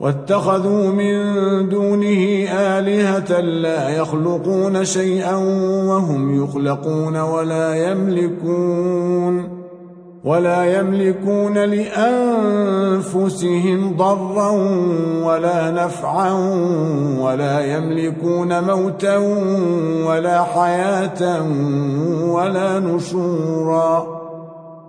واتخذوا من دونه آلهة لا يخلقون شيئا وهم يخلقون ولا يملكون ولا يملكون لأنفسهم ضرا ولا نفعا ولا يملكون موتا ولا حياة ولا نشورا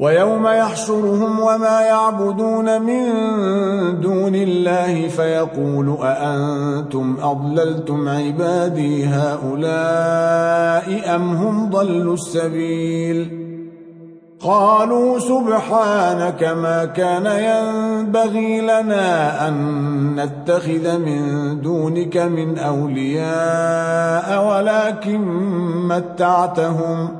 ويوم يحشرهم وما يعبدون من دون الله فيقول أأنتم أضللتم عبادي هؤلاء أم هم ضلوا السبيل؟ قالوا سبحانك ما كان ينبغي لنا أن نتخذ من دونك من أولياء ولكن متعتهم.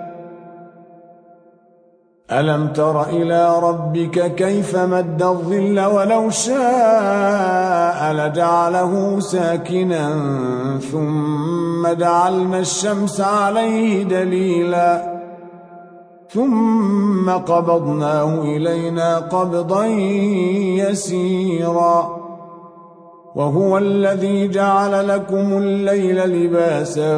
ألم تر إلى ربك كيف مد الظل ولو شاء لجعله ساكنا ثم جعلنا الشمس عليه دليلا ثم قبضناه إلينا قبضا يسيرا وهو الذي جعل لكم الليل لباسا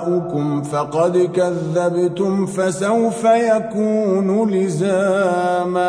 دعاؤكم فقد كذبتم فسوف يكون لزاما.